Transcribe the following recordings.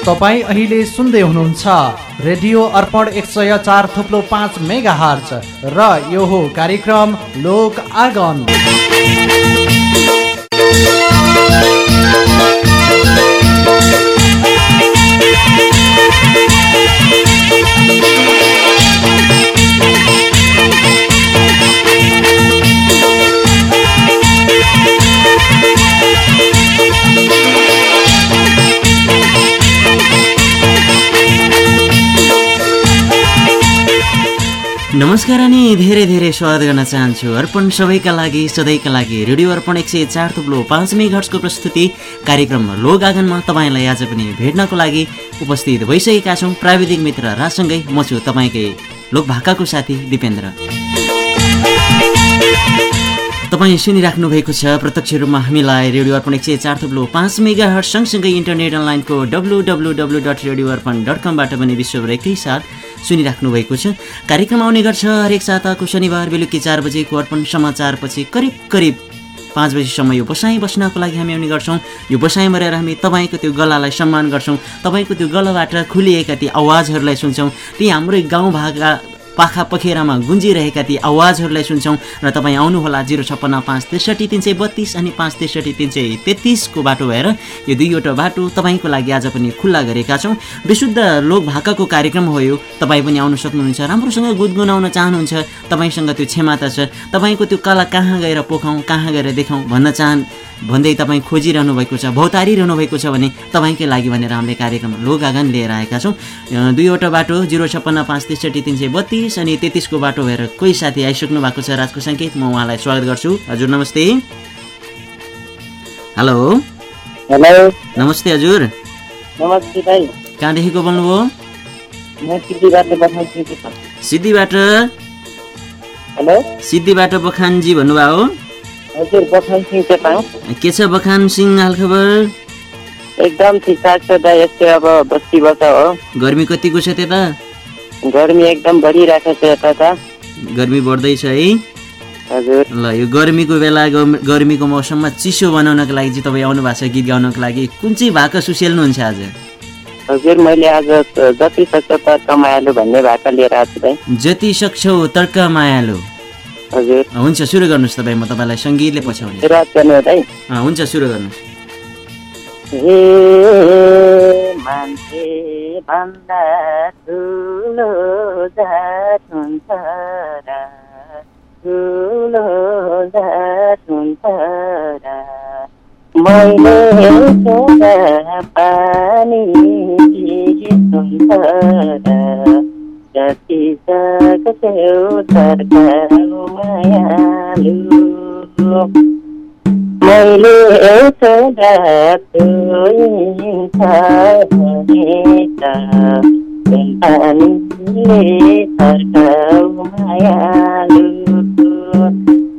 तपाईँ अहिले सुन्दै हुनुहुन्छ। रेडियो अर्पण एक सय चार थुप्लो पाँच मेगा हर्च र यो हो कार्यक्रम लोक आगन। नमस्कार अनि धेरै धेरै स्वागत गर्न चाहन्छु। अर्पण सबैका लागि सधैँका लागि रेडियो अर्पण एक सय चार थुप्लो पाँच मेघर्सको प्रस्तुति कार्यक्रम लोक आँगनमा तपाईँलाई आज पनि भेट्नको लागि उपस्थित भइसकेका छौँ। प्राविधिक मित्र राजसँगै म छु तपाईँकै लोक भाकाको साथी दिपेन्द्र। तपाईँ सुनिराख्नु भएको छ प्रत्यक्ष रूपमा हामीलाई रेडियो अर्पण एक सय चार थुप्लो पाँच मेगा हट सँगसँगै इन्टरनेट अनलाइनको W W W dot radio Arpan dot कमबाट पनि विश्वभर एकैसाथ सुनिराख्नु भएको छ। कार्यक्रम आउने गर्छ हरेक साताको शनिबार बेलुकी चार बजेको अर्पण समाचारपछि करिब करिब पाँच बजीसम्म यो बसाइ बस्नको लागि हामी आउने गर्छौँ। यो बसाइमा रहेर हामी तपाईँको त्यो गलालाई सम्मान गर्छौँ। तपाईँको त्यो गलाबाट खुलिएका ती आवाजहरूलाई सुन्छौँ। ती हाम्रै भागका पाखा पखेरामा गुन्जिरहेका ती आवाजहरूलाई सुन्छौँ र तपाईँ आउनुहोला जिरो छप्पन्न पाँच त्रिसठी तिन सय बत्तिस अनि पाँच त्रिसठी तिन सय तेत्तिसको बाटो भएर यो दुईवटा बाटो तपाईँको लागि आज पनि खुल्ला गरेका छौँ। विशुद्ध लोक भाकाको कार्यक्रम हो यो। तपाईँ पनि आउनु सक्नुहुन्छ। राम्रोसँग गुनगुनाउन चाहनुहुन्छ। तपाईँसँग त्यो क्षमता छ। तपाईँको त्यो कला कहाँ गएर पोखाउँ कहाँ गएर देखाउँ भन्न चाहन् भन्दै तपाईँ खोजिरहनु भएको छ भौतारिरहनु भएको छ भने तपाईँकै लागि भनेर हामीले कार्यक्रम लोगागन लिएर आएका छौँ। दुईवटा बाटो जिरो छप्पन्न पाँच त्रिसठी तिन सय बत्तिस अनि तेत्तिसको बाटो भएर। कोही साथी आइसक्नु भएको छ राजको सङ्केत म उहाँलाई स्वागत गर्छु। हजुर नमस्ते। हेलो। हेलो। नमस्ते हजुर। नमस्ते भाइ। कहाँदेखिको बोल्नुभयो? सिद्धिबाट हेलो। सिद्धिबाट बखानजी भन्नुभयो। के छ बखान सिंह हालखबर एकदम ठिकठाक छ दाइ यस्तै अब बस्ती बस हो। गर्मी कतिको छ त्यता? गर्मी एकदम बढिरहेको छ यता त गर्मी बढ्दैछ है। हजुर। ल यो गर्मीको बेला गर्मीको मौसममा चिसो बनाउनको लागि चाहिँ तपाईँ आउनु भएको छ गीत गाउनको लागि। कुन चाहिँ भाका सुसेल्नुहुन्छ आज? हजुर मैले आज जति सक्छ त कमाइहाल्यो भन्ने भाका लिएर आएको जति सक्छौ तर्क मायालु। हजुर। हुन्छ सुरु गर्नुहोस् तपाईँ म तपाईँलाई सङ्गीतले पछ्याउने। हुन्छ सुरु गर्नुहोस्। हे मान्छे भन्दा ठुलो जात हुन्छ र ठुलो जात हुन्छ र मैले पानी हुन्छ र जति सक्छौ तर्काउ मायालु मैले सदा तुइन्छ भने त पानीले सर्काउ मायालु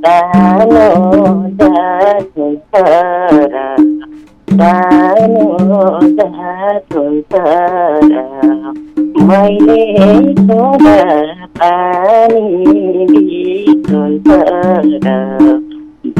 सानो जात हुन्छ र सानो जात हुन्छ र मैले सदा पानी हुन्छ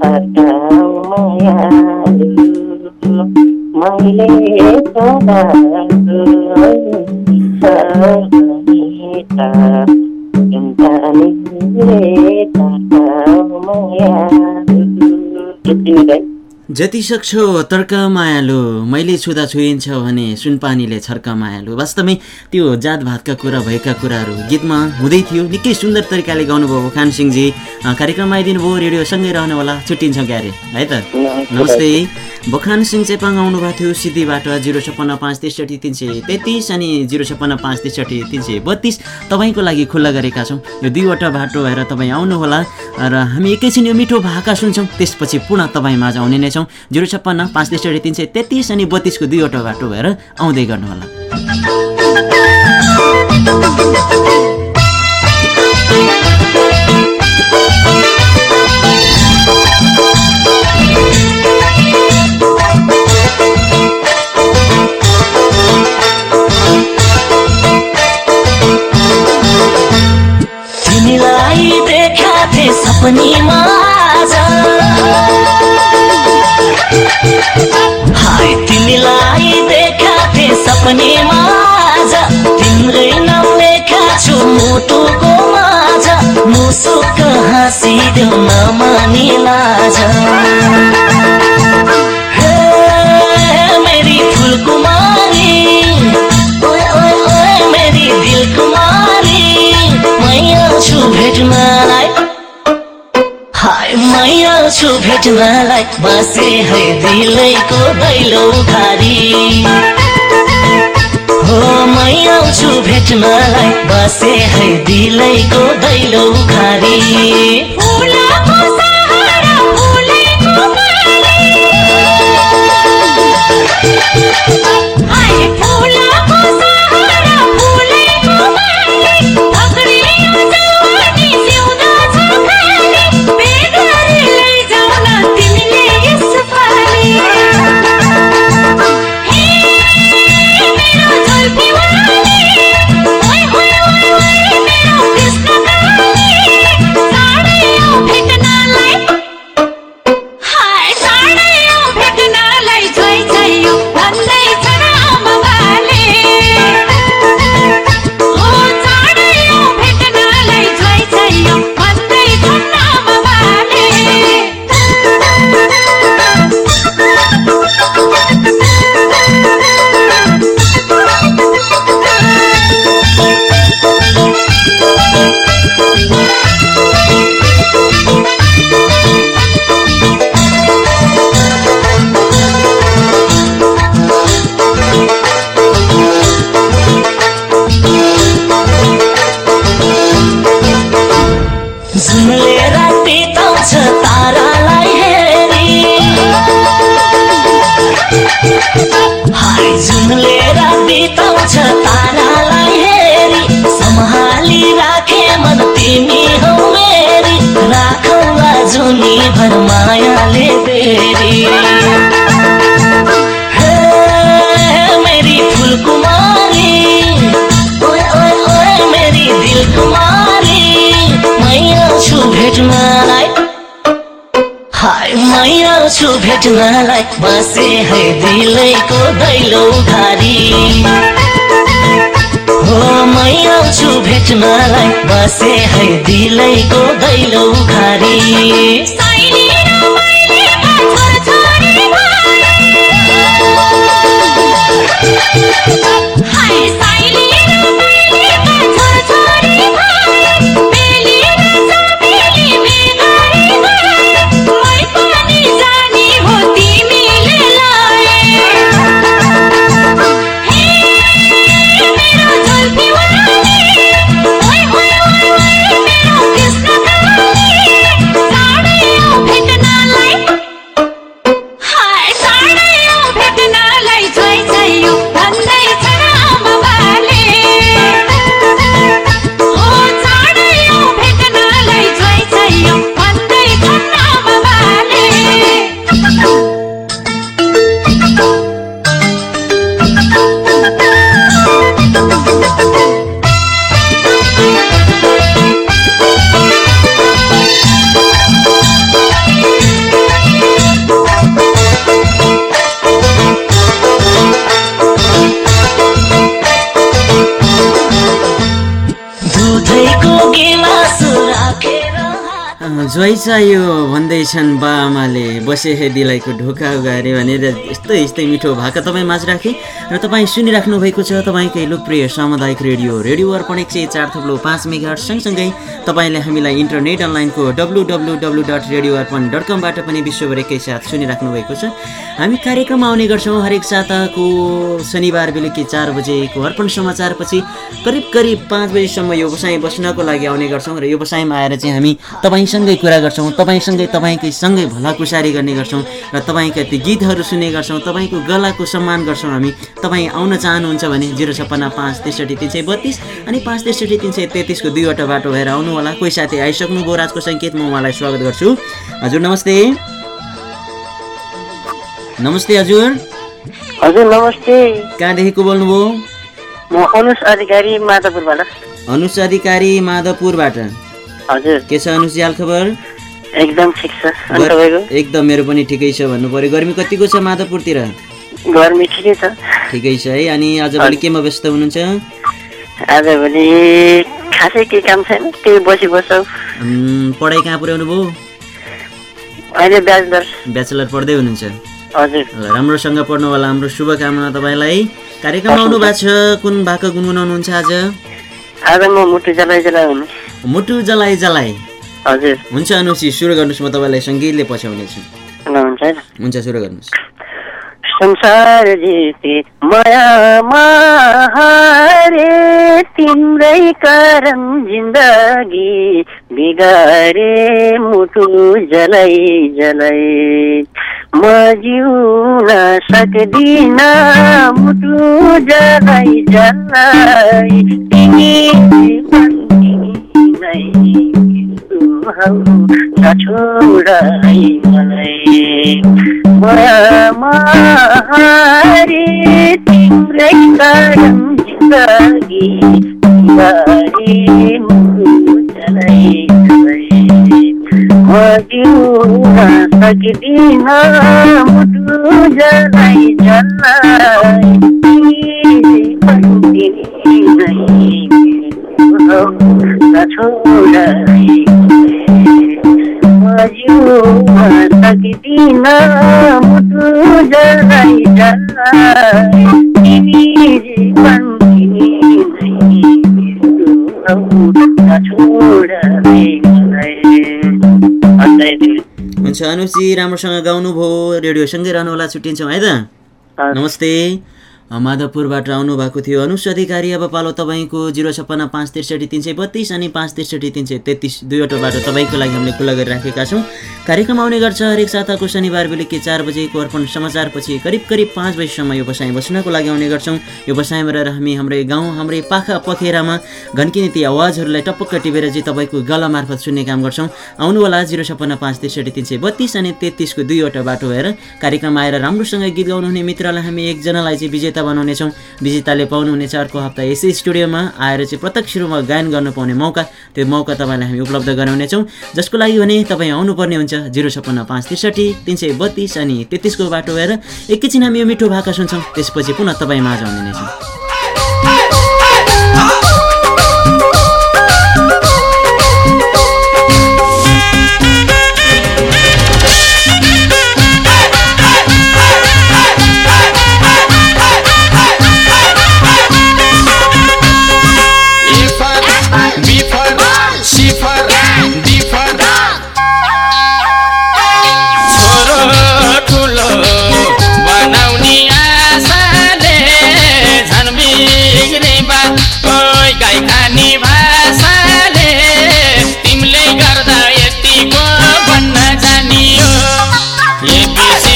तर्काउ मायालु मैले मायालु जति सक्छौ तर्क मायालु मैले छुँदा छुइन्छ भने सुनपानीले छर्क मायालु। वास्तवमै त्यो जात भातका कुरा भएका कुराहरू गीतमा हुँदै थियो। निकै सुन्दर तरिकाले गाउनुभयो खान सिंहजी। कार्यक्रममा आइदिनु भयो रेडियोसँगै रहनु होला छुट्टिन्छ क्यारे है त? नमस्ते। बखान सिंह चेपाङ आउनुभएको थियो सिद्धिबाट जिरो छप्पन्न पाँच त्रिसठी तिन सय तेत्तिस अनि जिरो छप्पन्न पाँच त्रिसठी तिन सय बत्तिस। तपाईँको लागि खुल्ला गरेका छौँ। यो दुईवटा बाटो भएर तपाईँ आउनुहोला। र हामी एकैछिन यो मिठो भाका सुन्छौँ। त्यसपछि पुनः तपाईँ माझ आउने नै छौँ जिरो छप्पन्न पाँच त्रिसठी तिन सय तेत्तिस अनि बत्तिसको दुईवटा बाटो भएर आउँदै गर्नुहोला। हे मेरी ओए मेरी दिल कुमारी छु भेट्नलाई हाय मैया छु बसे है दिलैको दैलो घारी हो छु भेट्नलाई बसे है दिलैको दैलो दैलो घारी हो मैया छु भेट्नलाई। बसे है दिलैको दैलो घारी ज्वाइ चाहियो भन्दैछन् बा आमाले। बसे हे दिलाइको ढोका उगारे भनेर यस्तै यस्तै मिठो भाका तपाईँ माझ राखेँ र तपाईँ सुनिराख्नु भएको छ तपाईँकै लोकप्रिय सामुदायिक रेडियो रेडियो अर्पण एक सय चार थप्लो पाँच मेगा सँगसँगै तपाईँले हामीलाई इन्टरनेट अनलाइनको W W W dot radio Arpan dot कमबाट पनि विश्वभर एकैसाथ सुनिराख्नु भएको छ। हामी कार्यक्रममा आउने गर्छौँ हरेक साताको शनिबार बेलुकी चार बजेको अर्पण समाचारपछि करिब करिब पाँच बजीसम्म यो बसाइ बस्नको लागि आउने गर्छौँ र यो बसाइमा आएर चाहिँ हामी तपाईँसँगै कुरा गर्छौँ तपाईँसँगै तपाईँकै सँगै भलाकुसारी गर्ने गर्छौँ र तपाईँका ती गीतहरू सुन्ने गर्छौँ तपाईँको गलाको सम्मान गर्छौँ हामी। तपाईँ आउन चाहनुहुन्छ भने जिरो छप्पन्न पाँच त्रिसठी तिन सय बत्तिस अनि पाँच त्रिसठी तिन सय तेत्तिसको दुईवटा बाटो भएर आउनु होला कोही साथी आइसक्नु भयो राजको सङ्केत म उहाँलाई स्वागत गर्छु। हजुर नमस्ते। नमस्ते हजुर। हजुर नमस्ते। कहाँदेखि को बोल्नुभयो? म अनुज अधिकारी माधवपुरबाट। अनुज अधिकारी माधवपुरबाट। हजुर। के छ अनुज हाल खबर? एकदम ठिक छ। एकदम मेरो पनि ठिकै छ भन्नु पर्यो। गर्मी कतिको छ माधवपुरतिर? गर्मी ठिकै छ। ठिकै छ है। अनि आजभोलि केमा व्यस्त हुनुहुन्छ? आजभोलि खासै केही काम छैन। त्यही बसी बस्छौ पढाइ कहाँ पुर्याउनु भयो? अहिले ब्याचलर। ब्याचलर पढ्दै हुनुहुन्छ? हजुर। राम्रोसँग पढ्नु होला हाम्रो शुभकामना तपाईँलाई। कार्यक्रममा आउनु भएको छ। कुन भाका गुनगुनाउनुहुन्छ आज? आज म मुटु जलाइ जलाइ हुने। मुटु जलाइ जलाइ। हजुर। हुन्छ अनुसी सुरु गर्नुहोस् म तपाईँलाई सङ्गीतले पछ्याउनेछु हुन्छ हुन्छ सुरु गर्नुहोस्। संसार जिते मायामा हारे तिम्रै कारण जिन्दगी बिगारे मुटु जलाई जलाई म जिउन सक्दिन मुटु जलाई जलाई तिमी नै छोडाई मलाई हारे तिम्रै कारण जिन्दगी बिगारे मुटु जलाई जलाई म जिउन सक्दिन मुटु जलाई जलाई तिमी भन्दिनी नै छोडाई सक्दिन मुटु जलाई जलाई तिमी जीवन छोड हुन्छ अनुसी राम्रोसँग गाउनुभयो रेडियोसँगै रहनुहोला छुट्टिन्छौँ है त। नमस्ते। माधवपुरबाट आउनुभएको थियो। अनुस अधिकारी अब पालो तपाईँको जिरो छप्पन्न पाँच त्रिसठी तिन सय बत्तिस अनि पाँच त्रिसठी तिन सय तेत्तिस दुईवटा बाटो तपाईँको लागि हामीले खुल्ला गरिराखेका छौँ। कार्यक्रम आउने गर्छ हरेक साताको शनिबार बेलुकी चार बजेको अर्पण समाचारपछि करिब करिब पाँच बजीसम्म यो बसाइ बस्नको लागि आउने गर्छौँ। यो बसाइमा रहेर हामी हाम्रै गाउँ हाम्रै पाखा पखेरामा घन्किने ती आवाजहरूलाई टपक्क टिपेर चाहिँ तपाईँको गला मार्फत सुन्ने काम गर्छौँ। आउनु होला जिरो छप्पन्न पाँच त्रिसठी तिन सय बत्तिस अनि तेत्तिसको दुईवटा बाटो भएर कार्यक्रममा आएर राम्रोसँग गीत गाउनुहुने मित्रलाई हामी एकजनालाई चाहिँ विजेता बनाउनेछौँ विजेताले पाउनुहुनेछ अर्को हप्ता यसै स्टुडियोमा आएर चाहिँ प्रत्यक्ष रूपमा गायन गर्नु पाउने मौका त्यो मौका तपाईँलाई हामी उपलब्ध गराउनेछौँ। जसको लागि भने तपाईँ आउनुपर्ने हुन्छ जिरो छप्पन्न पाँच त्रिसठी तिन सय बत्तिस अनि तेत्तिसको बाटो भएर एकैछिन हामी यो मिठो भाका सुन्छौँ त्यसपछि पुनः तपाईँ माझ आउने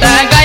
I got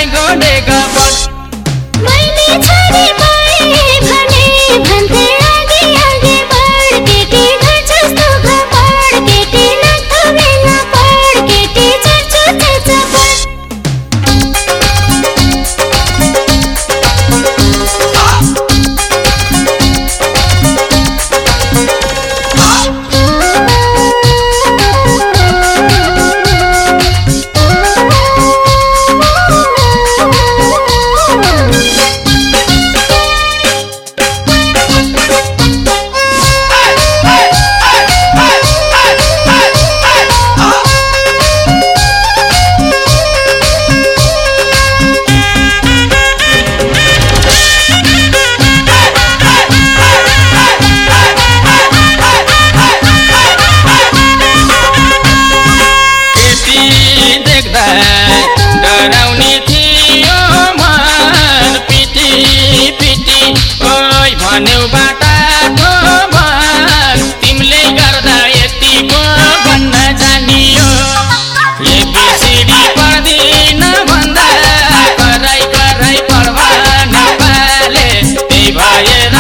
डराउने थियो मन पिटी पिटी। ओइ भन्यौ बाटाको मन तिमीले गर्दा यति म भन्न जानियो। एबिसिडी पदिन भन्दा कराई कराई पढ्वा नेपाले। त्यही भएर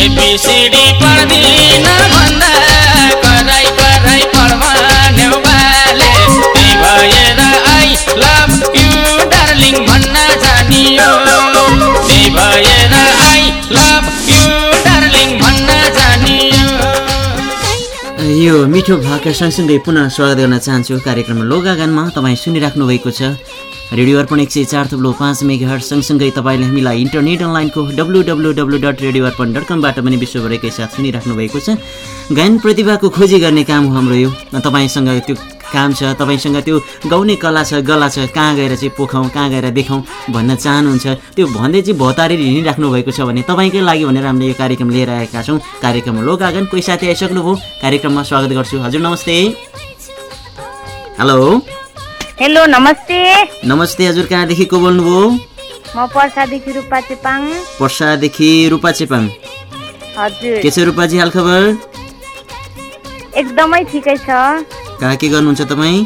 एबिसिडी पढ्दिन भन्दा कराई कराई पढ्वा नेउपाले त्यही भएर आई लभ यु डार्लिङ भन्न जानियो। यो मिठो भाका सँगसँगै पुनः स्वागत गर्न चाहन्छु। कार्यक्रम लोगागानमा तपाईँ सुनिराख्नु भएको छ। रेडियो अर्पण एक सय चार थुप्लो पाँच मेगाहट सँगसँगै तपाईँले हामीलाई इन्टरनेट अनलाइनको W W W dot radio Arpan dot कमबाट पनि विश्वभरकै साथ सुनिराख्नु भएको छ। गायन प्रतिभाको खोजी गर्ने काम हो हाम्रो यो। तपाईँसँग त्यो काम छ तपाईँसँग त्यो गाउने कला छ गला छ कहाँ गएर चाहिँ पोखाउँ कहाँ गएर देखाउँ भन्न चाहनुहुन्छ। त्यो भन्दै चाहिँ भतारेर हिँडिराख्नु भएको छ भने तपाईँकै लागि भनेर हामीले यो कार्यक्रम लिएर आएका छौँ। कार्यक्रम लोगागन कोही साथी आइसक्नुभयो। कार्यक्रममा स्वागत गर्छु। हजुर नमस्ते। हेलो। हेलो नमस्ते। नमस्ते हजुर कहाँदेखि को बोल्नुभयो? म पर्सादेखि रूपा चेपाङ। पर्सादेखि रूपा चेपाङ। हजुर। के छ रूपाजी हालखबर? एकदमै ठिकै छ। कहाँ के गर्नुहुन्छ तपाईँ?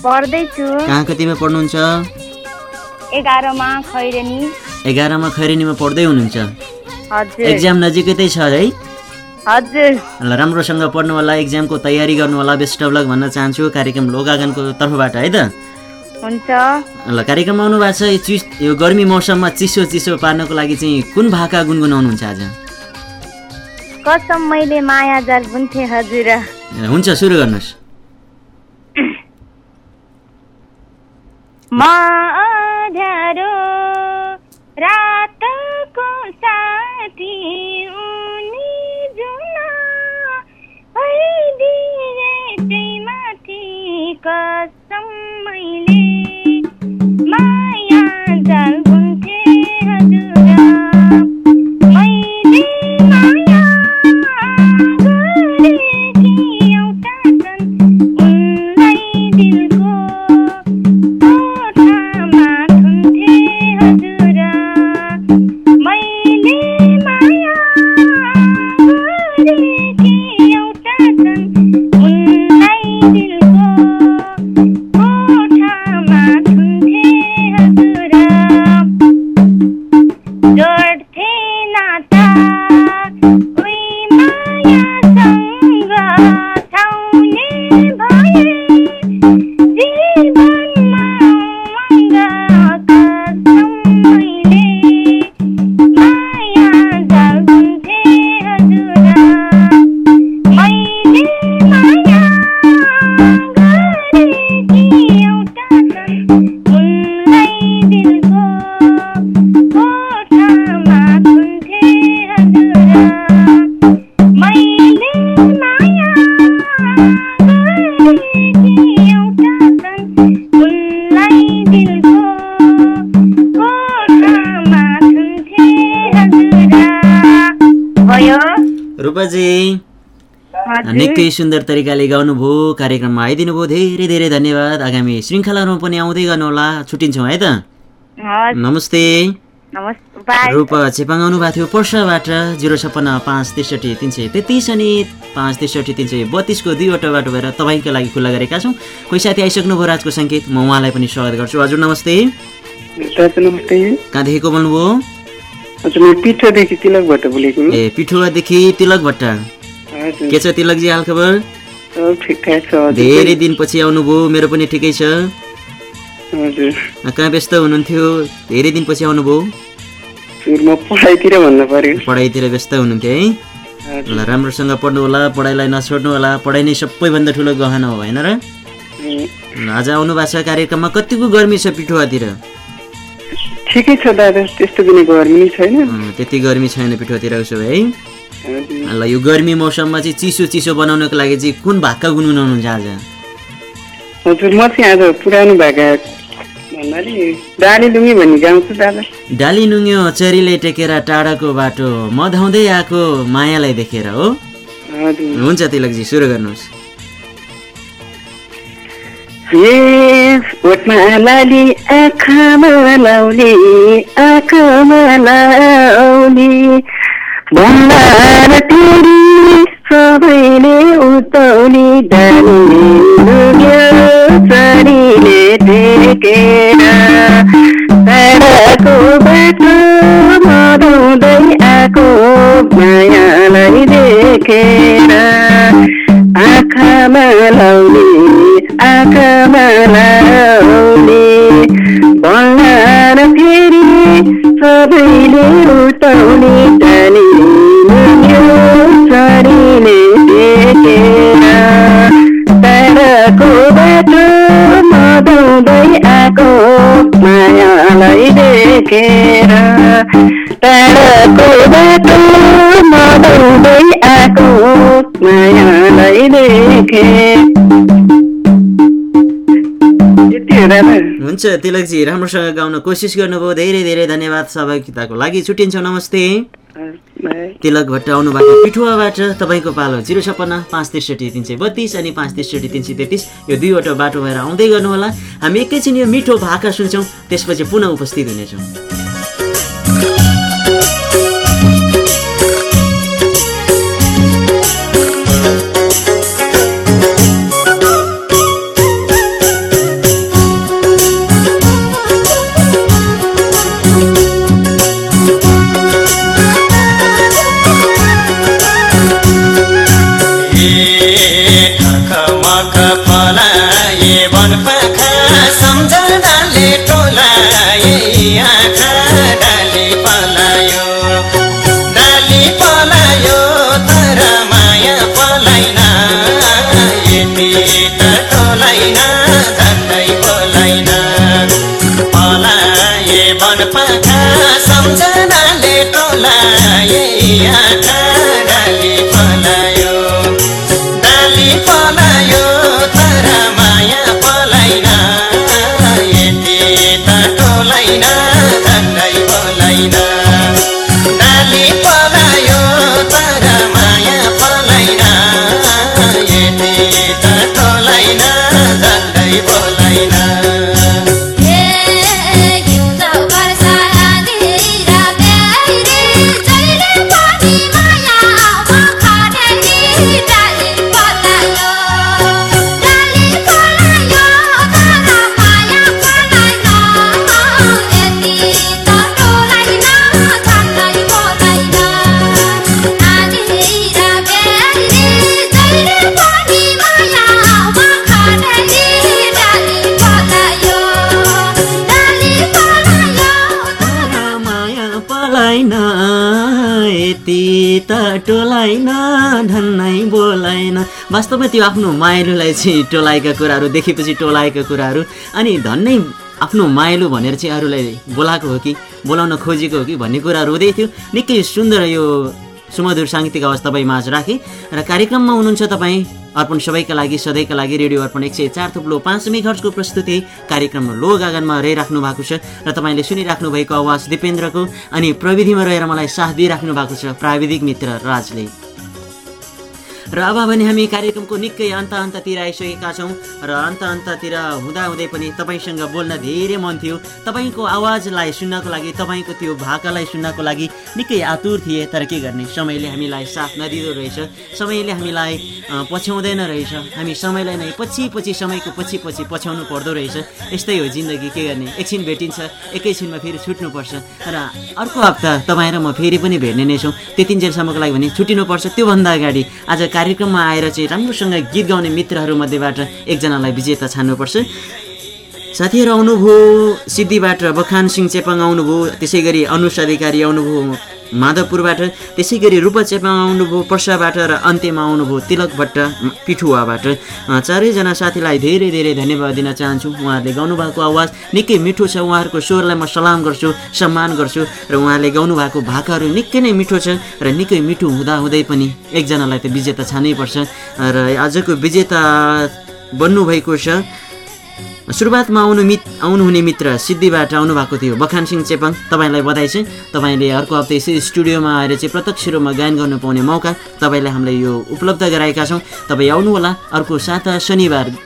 पढ्दैछु। कहाँ कतिमा पढ्नुहुन्छ? एघारमा खैरेनी। एघारमा खैरेनीमा पढ्दै हुनुहुन्छ। एक्जाम नजिकै छ है? हजुर। ल राम्रोसँग पढ्नु होला एक्जामको तयारी गर्नु होला बेस्ट अफ लक भन्न चाहन्छु कार्यक्रम लोगागनको तर्फबाट है त? हुन्छ। ल कार्यक्रममा आउनु भएको छ यो चिस यो गर्मी मौसममा चिसो चिसो पार्नको लागि चाहिँ कुन भाका गुनगुनाउनुहुन्छ आज? कसम मैले माया जाल बुन्थे हजुर। हुन्छ सुरु म अँध्यारो रातको साथी उनी जुन भइदिए माथि कसम मैले माया जाल सुन्दर तरिकाले गाउनुभयो कार्यक्रममा आइदिनु भयो धेरै धेरै धन्यवाद। आगामी श्रृङ्खलाहरूमा पनि आउँदै गर्नुहोला। छुट्टिन्छौँ है त? नमस्ते। रूपा चेपाङ आउनु भएको थियो पर्साबाट जिरो छप्पन्न पाँच त्रिसठी तिन सय तेत्तिस अनि पाँच त्रिसठी तिन सय बत्तिसको दुईवटा बाटो भएर तपाईँको लागि खुल्ला गरेका छौँ। कोही साथी आइसक्नुभयो राजको सङ्केत म उहाँलाई पनि स्वागत गर्छु। हजुर नमस्ते। कहाँदेखि को बोल्नुभयो तिलकबाट ए पिठुवादेखि तिलक भट्टा। हजुर के छ तिलकजी हालखबर धेरै दिनपछि आउनुभयो मेरो पनि ठिकै छ। कहाँ व्यस्त हुनुहुन्थ्यो? धेरै दिनपछि आउनुभयो। पढाइतिर व्यस्त हुनुहुन्थ्यो है? ल राम्रोसँग पढ्नु होला पढाइलाई नछोड्नु होला पढाइ नै सबैभन्दा ठुलो गहना हो होइन र? आज आउनु भएको छ कार्यक्रममा कतिको गर्मी छ पिठुवातिर? ठिकै छ दादा। त्यस्तो पनि गर्मी छैन। त्यति गर्मी छैन पिठुवातिर उसो है? ल यो गर्मी मौसममा चाहिँ चिसो चिसो बनाउनको लागि चाहिँ कुन भाका गुनगुनाउनुहुन्छ आज हजुर म चाहिँ आज पुरानो भाका चरीले टेकेर टाढाको बाटो म धाउँदै आएको मायालाई देखेर हो। हुन्छ तिलकजी सुरु गर्नुहोस्। लाली आँखामा लाउने आँखामा लाउने। भन्दा तेरी सबैले उताउने चरीले टेकेर टाढाको बाटो मराउँदै आएको मायालाई देखेर हुन्छ तिलकजी राम्रोसँग गाउन कोसिस गर्नुभयो। धेरै धेरै धन्यवाद सहभागिताको लागि। छुट्टिन्छौँ नमस्ते। तिलक भट्ट आउनुभएको पिठुवाबाट तपाईँको पालो जिरो छप्पन्न पाँच त्रिसठी तिन सय बत्तिस अनि पाँच त्रिसठी तिन सय तेत्तिस। यो दुईवटा बाटो भएर आउँदै गर्नुहोला। हामी एकैछिन यो मिठो भाका सुन्छौँ त्यसपछि पुनः उपस्थित हुनेछौँ। पलाइन यति त टोलाइन धन्नै बोलाइन। वास्तवमा त्यो आफ्नो माइलोलाई चाहिँ टोलाएका कुराहरू देखेपछि टोलाएका कुराहरू अनि धन्नै आफ्नो माइलो भनेर चाहिँ अरूलाई बोलाएको हो कि बोलाउन खोजेको हो कि भन्ने कुराहरू हुँदै थियो। निकै सुन्दर यो सुमधुर साङ्गीतिक आवाज तपाईँ माझ राखेँ। र कार्यक्रममा हुनुहुन्छ तपाईँ अर्पण सबैका लागि सधैँका लागि रेडियो अर्पण एक सय चार थुप्लो पाँच मेघर्सको प्रस्तुति। कार्यक्रम लो गागनमा रहिराख्नु भएको छ र तपाईँले सुनिराख्नु भएको आवाज दिपेन्द्रको अनि प्रविधिमा रहेर मलाई साथ दिइराख्नु भएको छ प्राविधिक मित्र राजले। र अब भने हामी कार्यक्रमको निकै अन्त अन्ततिर आइसकेका छौँ र अन्त अन्ततिर हुँदाहुँदै पनि तपाईँसँग बोल्न धेरै मन थियो। तपाईँको आवाजलाई सुन्नको लागि तपाईँको त्यो भाकालाई सुन्नको लागि निकै आतुर थिए तर के गर्ने? समयले हामीलाई साथ नदिँदो रहेछ। समयले हामीलाई पछ्याउँदैन रहेछ। हामी समयलाई नै पछि पछि समयको पछि पछि पछ्याउनु पर्दो रहेछ। यस्तै हो जिन्दगी। के गर्ने? एकछिन भेटिन्छ एकैछिनमा फेरि छुट्नुपर्छ। र अर्को हप्ता तपाईँ र म फेरि पनि भेट्ने नै छौँ। त्यतिन्जेलसम्मको लागि भने छुट्टिनुपर्छ। त्योभन्दा अगाडि आज कार्यक्रममा आएर चाहिँ राम्रोसँग गीत गाउने मित्रहरूमध्येबाट एकजनालाई विजेता छान्नुपर्छ। साथीहरू आउनुभयो सिद्धिबाट बखान सिंह चेपाङ आउनुभयो त्यसै गरी अनुष अधिकारी आउनुभयो। माधवपुरबाट। त्यसै गरी रूपा चेपाङ आउनुभयो पर्साबाट र अन्त्यमा आउनुभयो तिलक भट्ट पिठुवाबाट। चारैजना साथीलाई धेरै धेरै धन्यवाद दिन चाहन्छु। उहाँहरूले गाउनुभएको आवाज निकै मिठो छ। उहाँहरूको स्वरलाई म सलाम गर्छु सम्मान गर्छु र उहाँले गाउनुभएको भाकाहरू निकै नै मिठो छ र निकै मिठो हुँदाहुँदै पनि एकजनालाई त विजेता छान्नै पर्छ र आजको विजेता बन्नुभएको छ। सुरुवातमा आउनु मित आउनुहुने मित्र सिद्धिबाट आउनुभएको थियो। बखान सिंह चेपाङ तपाईँलाई बधाई छ। तपाईँले अर्को हप्ता यसरी स्टुडियोमा आएर चाहिँ प्रत्यक्ष रूपमा गायन गर्नु पाउने मौका तपाईँलाई हामीले यो उपलब्ध गराएका छौँ। तपाईँ आउनुहोला। अर्को साता शनिबार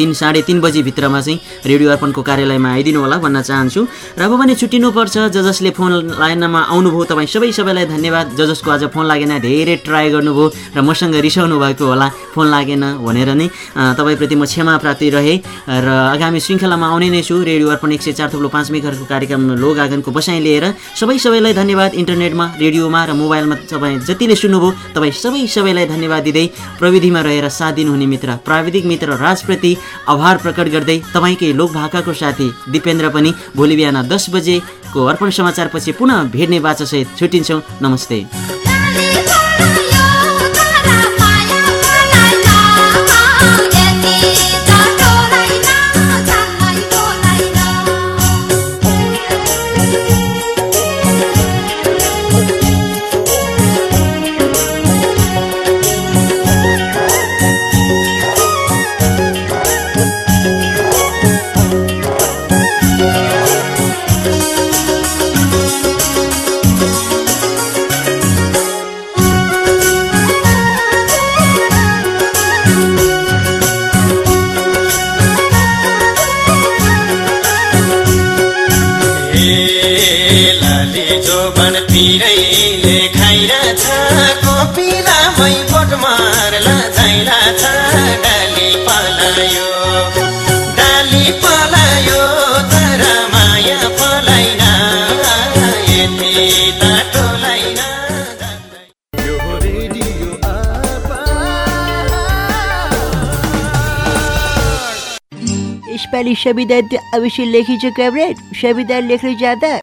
तिन साढे तिन बजीभित्रमा चाहिँ रेडियो अर्पणको कार्यालयमा आइदिनु होला भन्न चाहन्छु। र अब भने छुट्टिनुपर्छ ज जसले फोन लाइनमा आउनुभयो तपाईँ सबै सबैलाई धन्यवाद। ज जसको आज फोन लागेन धेरै ट्राई गर्नुभयो र मसँग रिसाउनु भएको होला। फोन लागेन भनेर नै तपाईँप्रति म क्षमा प्राप्ति रहेँ। र आगामी श्रृङ्खलामा आउने नै छु। रेडियो अर्पण एक सय चार थुप्रो पाँच मेघरको कार्यक्रम लोक आँगनको बसाइ लिएर। सबै सबैलाई धन्यवाद इन्टरनेटमा रेडियोमा र मोबाइलमा तपाईँ जतिले सुन्नुभयो तपाईँ सबै सबैलाई धन्यवाद दिँदै प्रविधिमा रहेर साथ दिनुहुने मित्र प्राविधिक मित्र राजप्रति आभार प्रकट गर्दै तपाईँकै लोक भाकाको साथी दिपेन्द्र पनि भोलि बिहान दस बजेको अर्पण समाचारपछि पुनः भेट्ने बाचासहित छुट्टिन्छौँ। नमस्ते। शबीदार तो अवश्य लिख लीजिए कैमरेड शबीदार लिख ली जाता